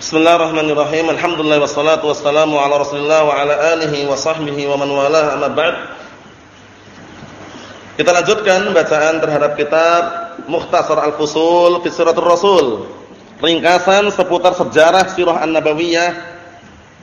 Bismillahirrahmanirrahim. Alhamdulillah wassalatu wassalamu ala Rasulillah wa ala alihi wa sahbihi wa man walah amma ba'd. Kita lanjutkan bacaan terhadap kitab Mukhtasar Al-Fusul fi Siratul Rasul. Ringkasan seputar sejarah sirah An-Nabawiyah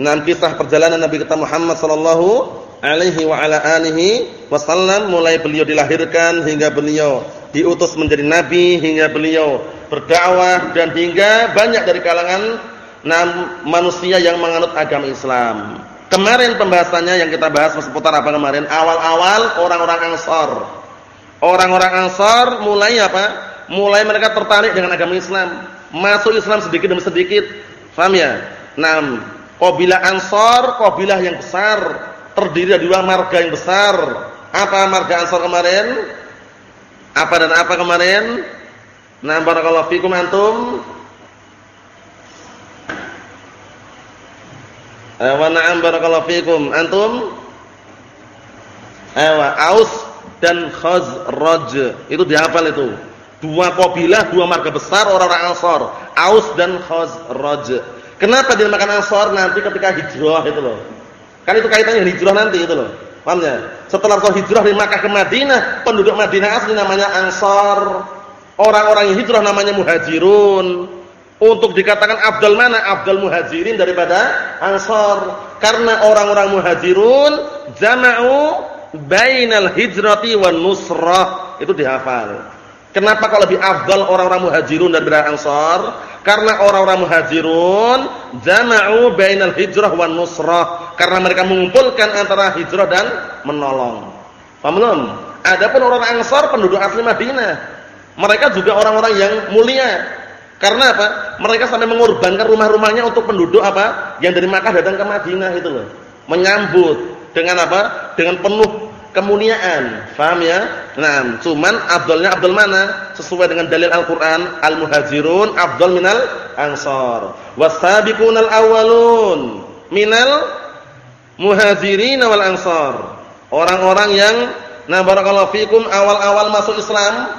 dan kisah perjalanan Nabi kita Muhammad sallallahu alaihi wa ala alihi wasallam mulai beliau dilahirkan hingga beliau diutus menjadi nabi hingga beliau berdakwah dan hingga banyak dari kalangan manusia yang menganut agama Islam. Kemarin pembahasannya yang kita bahas seputar apa kemarin? Awal-awal orang-orang Ansor. Orang-orang Ansor mulai apa? Mulai mereka tertarik dengan agama Islam, masuk Islam sedikit demi sedikit. Paham ya? Nah, kabilah Ansor, kabilah yang besar, terdiri dari dua marga yang besar. Apa marga Ansor kemarin? Apa dan apa kemarin? Nah, barakallahu fikum antum Wa na'am barakallahu fikum. Antum? Ewa, Aus dan Khazraj. Itu dihafal itu. Dua kabilah, dua marga besar orang-orang Ansar. Aus dan Khazraj. Kenapa dinamakan Ansar nanti ketika hijrah itu loh. Kan itu kaitannya hijrah nanti itu loh. Paham ya? Setelah Rasul hijrah dari Makkah ke Madinah, penduduk Madinah asli namanya Ansar. Orang-orang yang hijrah namanya Muhajirun. Untuk dikatakan Abdul mana? Abdul Muhajirin daripada Ansar. Karena orang-orang Muhajirun jama'u bainal hijrati wan nusrah. Itu dihafal. Kenapa kalau lebih afdal orang-orang Muhajirun daripada Ansar? Karena orang-orang Muhajirun jama'u bainal hijrah wan nusrah. Karena mereka mengumpulkan antara hijrah dan menolong. Paham belum? Adapun orang Ansar penduduk asli Madinah. Mereka juga orang-orang yang mulia karena apa? Mereka sampai mengorbankan rumah-rumahnya untuk penduduk apa? Yang dari Makkah datang ke Madinah itu loh. Menyambut dengan apa? Dengan penuh kemuliaan. Faham ya? Nah, cuman afdalnya afdal mana? Sesuai dengan dalil Al-Qur'an, al-muhajirun afdal minal ansar. Wasabiqunal awwalun minal muhajirin wal ansar. Orang-orang yang nah barakallahu fikum awal-awal masuk Islam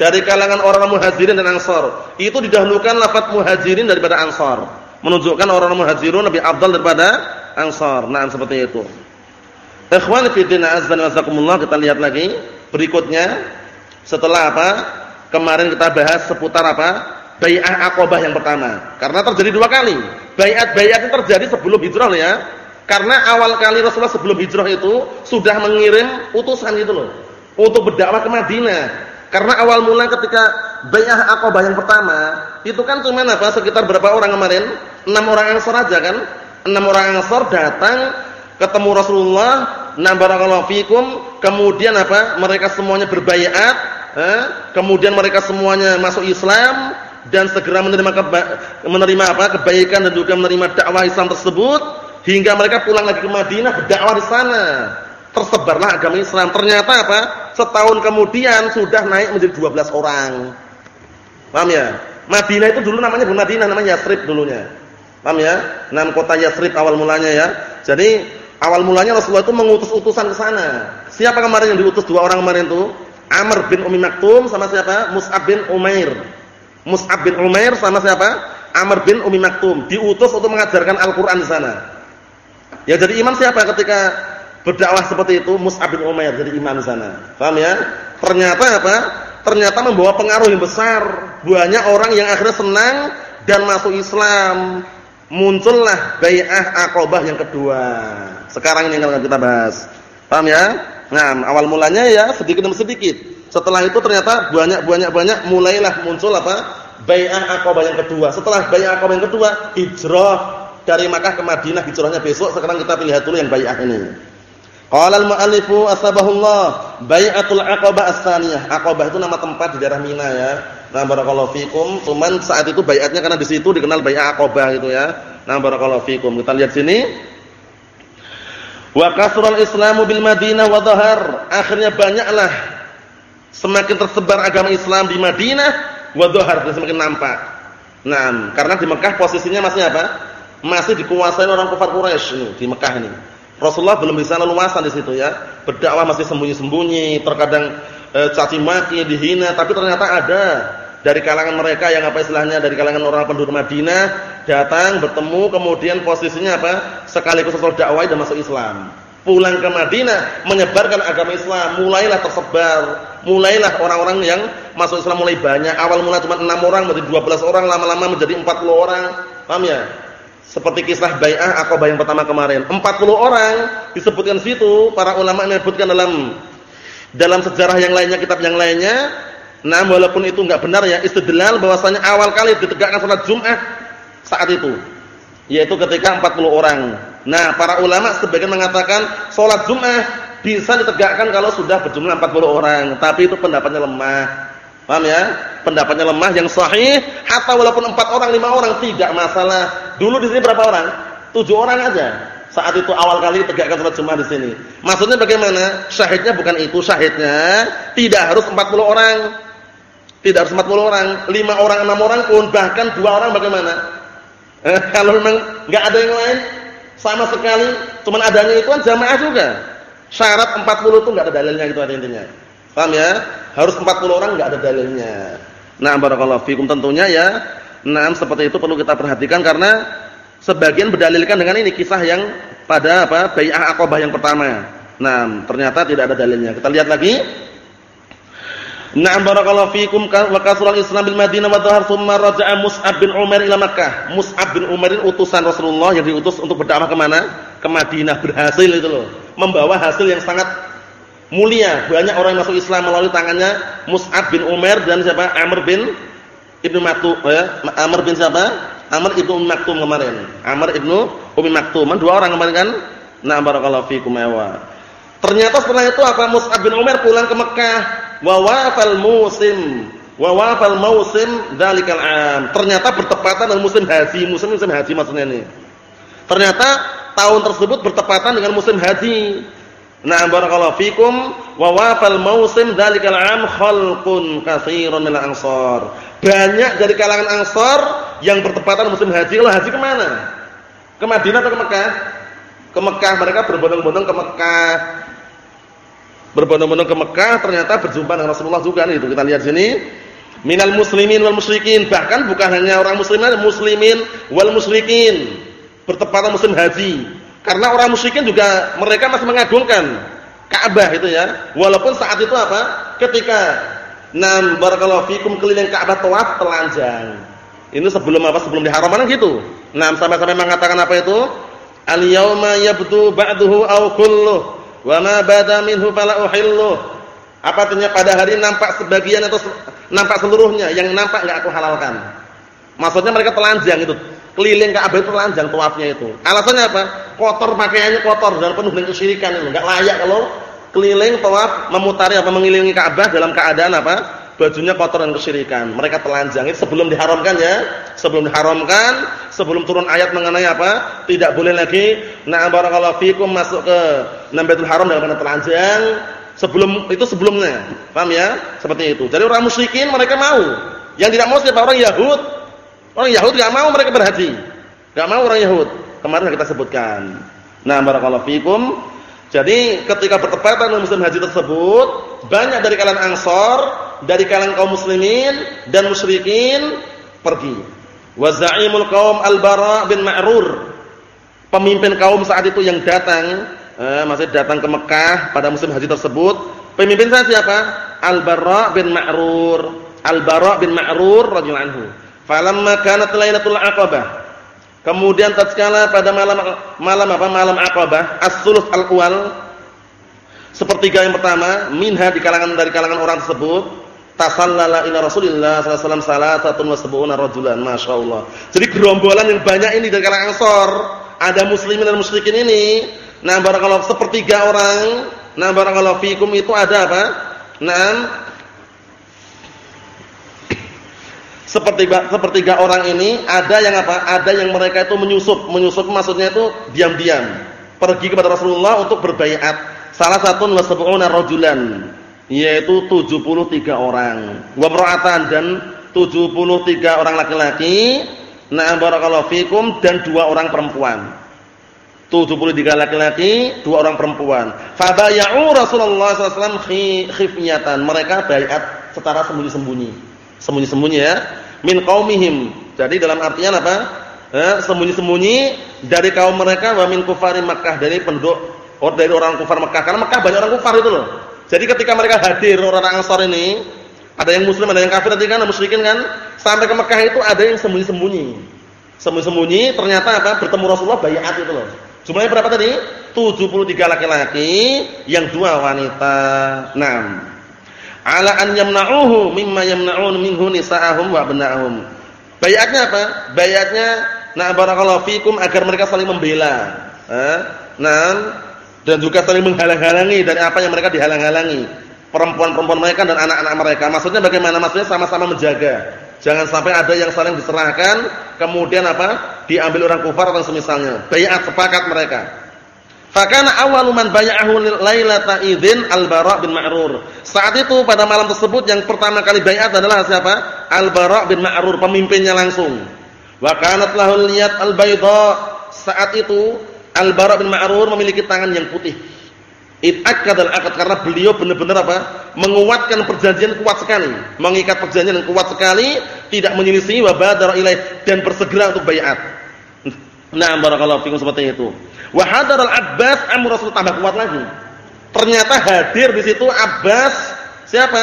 dari kalangan orang muhajirin dan ansar. Itu didahulukan lafaz muhajirin daripada ansar. Menunjukkan orang muhajirun lebih afdal daripada ansar. Nah, seperti itu. Ikhwan fi din wa kita lihat lagi berikutnya setelah apa? Kemarin kita bahas seputar apa? Bai'ah Aqabah yang pertama. Karena terjadi dua kali. Bai'at-bai'at itu terjadi sebelum hijrah ya. Karena awal kali Rasulullah sebelum hijrah itu sudah mengirim utusan itu loh untuk berdakwah ke Madinah. Karena awal mula ketika Bai'ah Aqabah yang pertama, itu kan cuma apa? Sekitar berapa orang kemarin? Enam orang Ansar aja kan? Enam orang Ansar datang ketemu Rasulullah, "Na barakallahu fikum." Kemudian apa? Mereka semuanya berbaiat, eh? kemudian mereka semuanya masuk Islam dan segera menerima keba menerima apa? kebaikan dan juga menerima dakwah Islam tersebut hingga mereka pulang lagi ke Madinah berdakwah di sana tersebarlah agama Islam. Ternyata apa? Setahun kemudian sudah naik menjadi 12 orang. Paham ya? Madinah itu dulu namanya bukan Madinah, namanya Yasrib dulunya. Paham ya? Nam kota Yasrib awal mulanya ya. Jadi awal mulanya Rasulullah itu mengutus utusan ke sana. Siapa kemarin yang diutus dua orang kemarin itu? Amr bin Umi Maktum sama siapa? Mus'ab bin Umair. Mus'ab bin Umair sama siapa? Amr bin Umi Maktum. Diutus untuk mengajarkan Al-Qur'an di sana. Ya jadi imam siapa ketika berdakwah seperti itu Mus'ab bin Umair jadi imam sana. Paham ya? Ternyata apa? Ternyata membawa pengaruh yang besar. Banyak orang yang akhirnya senang dan masuk Islam. Muncullah Bai'ah Aqabah yang kedua. Sekarang ini yang akan kita bahas. Paham ya? Nah, awal mulanya ya sedikit demi sedikit. Setelah itu ternyata banyak-banyak-banyak mulailah muncul apa? Bai'ah Aqabah yang kedua. Setelah Bai'ah Aqabah yang kedua, hijrah dari Makkah ke Madinah hijrahnya besok. Sekarang kita lihat dulu yang Bai'ah ini. Qala al-mu'allifu asbahullah bai'atul aqabah as-saniyah. Aqabah itu nama tempat di daerah Mina ya. Nah barakallahu fikum. Cuman saat itu bai'atnya karena di situ dikenal bai'ah Aqabah gitu ya. Nah barakallahu fikum. Kita lihat sini. Wa kasral Islamu bil Madinah wa dhahar. Akhirnya banyaklah semakin tersebar agama Islam di Madinah wa dhahar dan semakin nampak. Nah, karena di Mekah posisinya masih apa? Masih dikuasai orang kafir Quraisy ini di Mekah ini. Rasulullah belum bisa leluasan di situ ya. Berdakwah masih sembunyi-sembunyi, terkadang e, caci maki, dihina, tapi ternyata ada. Dari kalangan mereka yang apa istilahnya dari kalangan orang penduduk Madinah datang bertemu kemudian posisinya apa? Sekaligus sesuatu dakwah dan masuk Islam. Pulang ke Madinah menyebarkan agama Islam mulailah tersebar. Mulailah orang-orang yang masuk Islam mulai banyak. Awal mula cuma 6 orang menjadi 12 orang lama-lama menjadi 40 orang. Paham ya seperti kisah Bai'ah Aqabah yang pertama kemarin 40 orang disebutkan situ para ulama menyebutkan dalam dalam sejarah yang lainnya kitab yang lainnya Nah, walaupun itu enggak benar ya, istidlal bahwasanya awal kali ditegakkan salat Jumat saat itu. Yaitu ketika 40 orang. Nah, para ulama sebagian mengatakan salat Jumat bisa ditegakkan kalau sudah berjumlah 40 orang, tapi itu pendapatnya lemah. Paham ya? Pendapatnya lemah yang sahih, hatta walaupun 4 orang, 5 orang tidak masalah. Dulu di sini berapa orang? 7 orang aja. Saat itu awal kali tegakkan salat Jumat di sini. Maksudnya bagaimana? Syahidnya bukan itu, syahidnya tidak harus 40 orang. Tidak harus 40 orang, 5 orang, 6 orang pun, bahkan 2 orang bagaimana? Eh, kalau memang enggak ada yang lain sama sekali, cuman adanya itu kan jamaah juga. Syarat 40 itu enggak ada dalilnya gitu intinya. Paham ya? Harus 40 orang enggak ada dalilnya. Nah, barakallahu fikum tentunya ya. Nah, seperti itu perlu kita perhatikan karena sebagian berdalilkan dengan ini kisah yang pada apa? Bai'ah Aqabah yang pertama. Nah, ternyata tidak ada dalilnya. Kita lihat lagi Na'am barakallahu fikum wa kasural Islam bil Madinah wa dhahar thumma raja'a Mus'ab bin Umar ila Makkah. Mus'ab bin Umar utusan Rasulullah yang diutus untuk berdakwah ke mana? Ke Madinah berhasil itu loh. Membawa hasil yang sangat mulia. Banyak orang yang masuk Islam melalui tangannya Mus'ab bin Umar dan siapa? Amr bin Ibnu Maktum ya. Amr bin siapa? Amr ibnu Ummi Maktum kemarin. Amr ibnu Ummi Maktum. Dua orang kemarin kan? Na'am barakallahu fikum ya. Ternyata setelah itu apa Mus'ab bin Umar pulang ke Mekah wa wafal musim wa wafal musim dalikal am. Ternyata bertepatan dengan musim haji, musim musim haji maksudnya ini. Ternyata tahun tersebut bertepatan dengan musim haji. Nah, barakallahu fikum wa wafal musim dalikal am khalqun katsirun min ansar. Banyak dari kalangan Ansar yang bertepatan musim haji. Kalau haji ke mana? Ke Madinah atau ke Mekah? Ke Mekah, mereka berbondong-bondong ke Mekah berbondong-bondong ke Mekah ternyata berjumpa dengan Rasulullah juga nih itu kita lihat sini minal muslimin wal musyrikin bahkan bukan hanya orang muslimin muslimin wal musyrikin bertepatan musim haji karena orang musyrikin juga mereka masih mengagungkan Ka'bah itu ya walaupun saat itu apa ketika nam barakallahu fikum keliling Ka'bah tawaf telanjang ini sebelum apa sebelum diharamkan gitu nah sampai-sampai mengatakan apa itu al yauma yabdu ba'duhu aw kulluh Wa ma bada minhu fala uhillu. Apa artinya pada hari nampak sebagian atau nampak seluruhnya, yang nampak enggak aku halalkan. Maksudnya mereka telanjang itu. Keliling Ka'bah itu telanjang tawafnya itu. Alasannya apa? Kotor pakaiannya kotor dan penuh dengan kesyirikan itu. Enggak layak kalau keliling tawaf memutari apa mengelilingi Ka'bah dalam keadaan apa? Bajunya kotor dan kesyirikan. Mereka telanjang itu sebelum diharamkan ya. Sebelum diharamkan, sebelum turun ayat mengenai apa? Tidak boleh lagi na barakallahu fikum masuk ke Baitul Haram dalam keadaan telanjang. Sebelum itu sebelumnya. Paham ya? Seperti itu. Jadi orang musyrikin mereka mau. Yang tidak mau siapa? Orang Yahud. Orang Yahud enggak mau mereka berhaji. Enggak mau orang Yahud. Kemarin kita sebutkan. Nah, barakallahu fikum. Jadi ketika bertepatan dengan musim haji tersebut, banyak dari kalangan Ansor, dari kalangan kaum muslimin dan musyrikin pergi. Wa za'imul qaum Al-Bara bin Ma'rur. Pemimpin kaum saat itu yang datang eh, masih datang ke Mekah pada musim haji tersebut. Pemimpin saya siapa? Al-Bara bin Ma'rur. Al-Bara bin Ma'rur radhiyallahu anhu. Falamma kanat lailatul Aqabah. Kemudian tatkala pada malam malam apa? Malam Aqabah, as-sulus al-awwal sepertiga yang pertama, minha di kalangan dari kalangan orang tersebut, tasallala ila Rasulillah sallallahu alaihi wasallam salatun wa rajulan, masyaallah. Jadi gerombolan yang banyak ini dari kalangan Ansor, ada muslimin dan musyrikin ini Nah, barakallahu sepertiga orang, nah barakallahu fikum itu ada apa? Nah, sepertiga sepertiga orang ini ada yang apa? Ada yang mereka itu menyusup. Menyusup maksudnya itu diam-diam. Pergi kepada Rasulullah untuk berbaiat. Salah satu wasabuna rajulan, yaitu 73 orang. Wa mar'atan dan 73 orang laki-laki. Nah, barakallahu fikum dan dua orang perempuan. 73 laki-laki, dua orang perempuan. Fabaya'u Rasulullah SAW khifnyatan. Mereka bayat secara sembunyi-sembunyi. Sembunyi-sembunyi ya. Min qaumihim. Jadi dalam artian apa? Sembunyi-sembunyi dari kaum mereka wa min kufari Makkah dari penduduk or dari orang kufar Makkah. Karena Makkah banyak orang kufar itu loh. Jadi ketika mereka hadir orang-orang Ansar ini, ada yang muslim, ada yang kafir tadi kan, musyrikin kan, sampai ke Mekah itu ada yang sembunyi-sembunyi. Sembunyi-sembunyi ternyata apa? Bertemu Rasulullah bayat itu loh. Jumlahnya berapa tadi? 73 laki-laki, yang dua wanita. Naam. Ala an yamna'uhu mimma yamna'un minhu nisa'ahum wa abna'ahum. Bayatnya apa? Bayatnya na barakallahu fikum agar mereka saling membela. Naam. Dan juga saling menghalang-halangi dari apa yang mereka dihalang-halangi perempuan-perempuan mereka dan anak-anak mereka. Maksudnya bagaimana? Maksudnya sama-sama menjaga. Jangan sampai ada yang saling diserahkan, kemudian apa? Diambil orang kufar atau semisalnya. Bayat sepakat mereka. Fakana awwalu man bay'ahu lailata idzin Al-Bara' bin Ma'rur. Saat itu pada malam tersebut yang pertama kali bayat adalah siapa? Al-Bara' bin Ma'rur, pemimpinnya langsung. Wa kanat lahu liyat al-bayda. Saat itu Al-Bara' bin Ma'rur memiliki tangan yang putih. Itakad dan akad karena beliau benar-benar apa? Menguatkan perjanjian kuat sekali, mengikat perjanjian yang kuat sekali, tidak menyelisih wa badara ilaih dan bersegera untuk bayat. Nah, barakallahu fikum seperti itu. Wa hadar al-Abbas amr Rasul tambah kuat lagi. Ternyata hadir di situ Abbas siapa?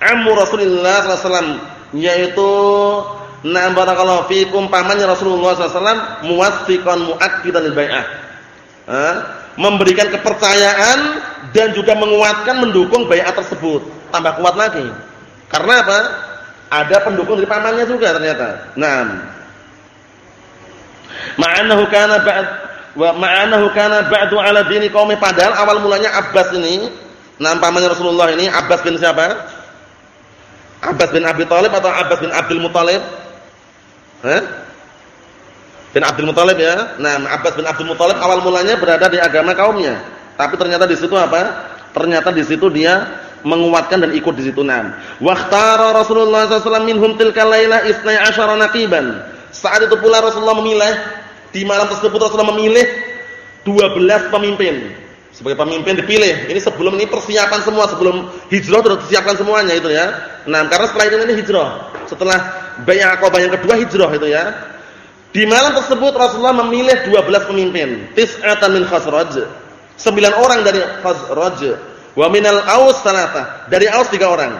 Amr Rasulullah sallallahu alaihi wasallam yaitu Nah barakallahu fikum pamannya Rasulullah wasallam muwaffiqan muakkidan lil bai'ah memberikan kepercayaan dan juga menguatkan mendukung bayat tersebut. Tambah kuat lagi. Karena apa? Ada pendukung dari pamannya juga ternyata. Naam. Ma'anahu kana ba'd wa ma'anahu kana ba'du 'ala dini qaumi padahal awal mulanya Abbas ini, nama pamannya Rasulullah ini Abbas bin siapa? Abbas bin Abi Thalib atau Abbas bin Abdul Muthalib? Hah? bin Abdul Muthalib ya. Nah, Abbas bin Abdul Muthalib awal mulanya berada di agama kaumnya. Tapi ternyata di situ apa? Ternyata di situ dia menguatkan dan ikut di situ nam. Waqtara Rasulullah SAW minhum tilka lailah isnai asyara naqiban. Saat itu pula Rasulullah memilih di malam tersebut Rasulullah memilih 12 pemimpin. Sebagai pemimpin dipilih. Ini sebelum ini persiapan semua sebelum hijrah sudah disiapkan semuanya itu ya. Nah, karena setelah itu ini hijrah. Setelah Bai'ah Aqabah yang kedua hijrah itu ya. Di malam tersebut Rasulullah memilih 12 pemimpin, tis'atan min Khazraj. 9 orang dari Khazraj, wa minal Aus salata, dari Aus 3 orang.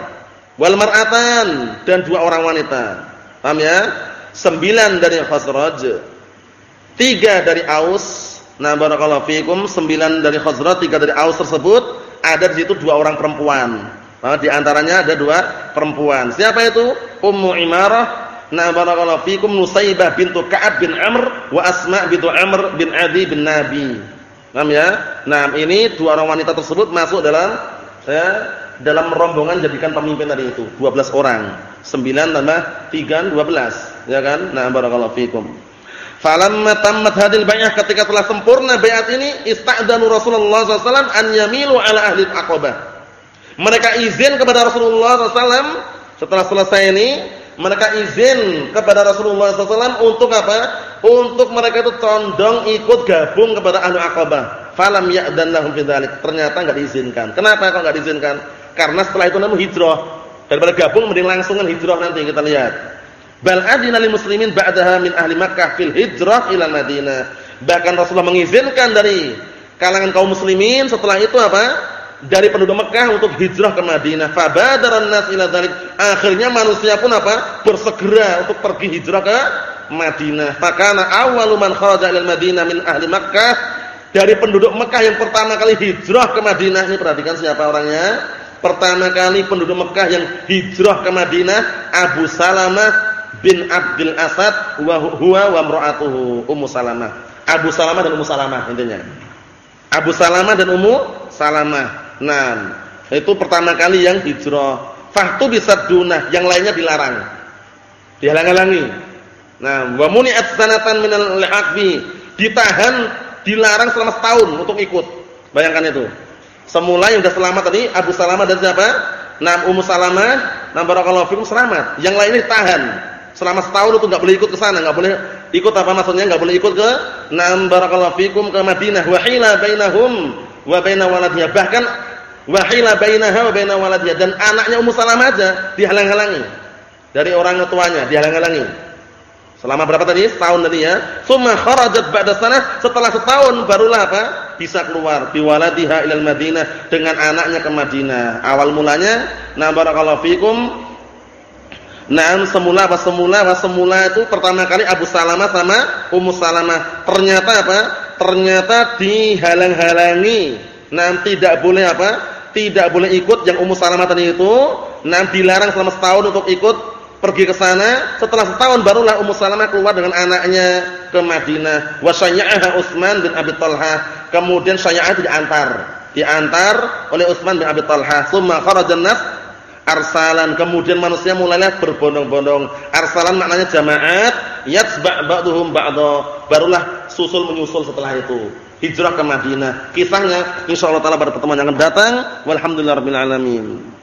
Wal mar'atan dan dua orang wanita. Paham ya? 9 dari Khazraj. 3 dari Aus. Nah, barakallahu fikum, 9 dari Khazraj, 3 dari Aus tersebut ada di situ dua orang perempuan. Nah, di antaranya ada dua perempuan. Siapa itu? Ummu Imarah Nah barakallahu fikum Nusaibah bintu Ka'ab bin Amr wa Asma bintu Amr bin Adi bin Nabi. Paham ya? Nah, ini dua orang wanita tersebut masuk dalam ya, dalam rombongan jadikan pemimpin tadi itu, 12 orang. 9 tambah 3 12, ya kan? Nah, barakallahu fikum. Falamma tammat hadil bai'ah ketika telah sempurna bai'at ini ista'danu Rasulullah SAW an yamilu ala ahli aqabah. Mereka izin kepada Rasulullah SAW setelah selesai ini mereka izin kepada Rasulullah SAW untuk apa? Untuk mereka itu condong ikut gabung kepada ahlu akabah. Falam ya'dan lahum fidzalik. Ternyata enggak diizinkan. Kenapa kok enggak diizinkan? Karena setelah itu namu hijrah. Daripada gabung mending langsungan hijrah nanti kita lihat. Bal adina lil muslimin ba'daha min ahli Makkah fil hijrah ila Madinah. Bahkan Rasulullah mengizinkan dari kalangan kaum muslimin setelah itu apa? dari penduduk Mekah untuk hijrah ke Madinah. Fabadaran nas ila dzalik. Akhirnya manusia pun apa? bersegera untuk pergi hijrah ke Madinah. Fakana awwalu man kharaja ila Madinah min ahli Makkah. Dari penduduk Mekah yang pertama kali hijrah ke Madinah. Ini perhatikan siapa orangnya? Pertama kali penduduk Mekah yang hijrah ke Madinah Abu Salamah bin Abdul Asad wa huwa wa imra'atuhu Ummu Salamah. Abu Salamah dan Ummu Salamah intinya. Abu Salamah dan Ummu Salamah. Nah, itu pertama kali yang hijrah. Fahtu dunah, yang lainnya dilarang. Dihalang-halangi. Nah, wa muni'at sanatan minal aqbi, ditahan, dilarang selama setahun untuk ikut. Bayangkan itu. Semula yang sudah selamat tadi Abu Salamah dan siapa? Nah, Ummu Salamah, nah barakallahu fikum selamat. Yang lainnya ditahan. Selama setahun itu enggak boleh ikut ke sana, enggak boleh ikut apa maksudnya? Enggak boleh ikut ke Naam barakallahu fikum ke Madinah. Wa hila bainahum wa baina waladnya. Bahkan wahila bainaha wa baina waladiha dan anaknya Ummu Salamah aja dihalang-halangi. dari orang tuanya, dihalang-halangi. Selama berapa tadi? Setahun tadi ya. Tsumma kharajat ba'da sanah, setelah setahun barulah apa? Bisa keluar biwaladiha ilal Madinah dengan anaknya ke Madinah. Awal mulanya, na barakallahu fikum. Nah, semula apa semula apa semula itu pertama kali Abu Salamah sama Ummu Salamah. Ternyata apa? Ternyata dihalang-halangi. Nah, tidak boleh apa? Tidak boleh ikut yang Ummu Salamah tadi itu. Nah, dilarang selama setahun untuk ikut pergi ke sana, setelah setahun barulah Ummu Salamah keluar dengan anaknya ke Madinah. Wa syai'aha Utsman bin Abi Talha. Kemudian syai'ah diantar, diantar oleh Utsman bin Abi Talha. Tsumma kharajan nas arsalan. Kemudian manusia mulailah berbondong-bondong. Arsalan maknanya jamaat, yatsba' ba'dhum ba'dha. Barulah susul menyusul setelah itu. Hijrah ke Madinah. Kisahnya insyaallah taala pada pertemuan yang akan datang. Walhamdulillahirabbil alamin.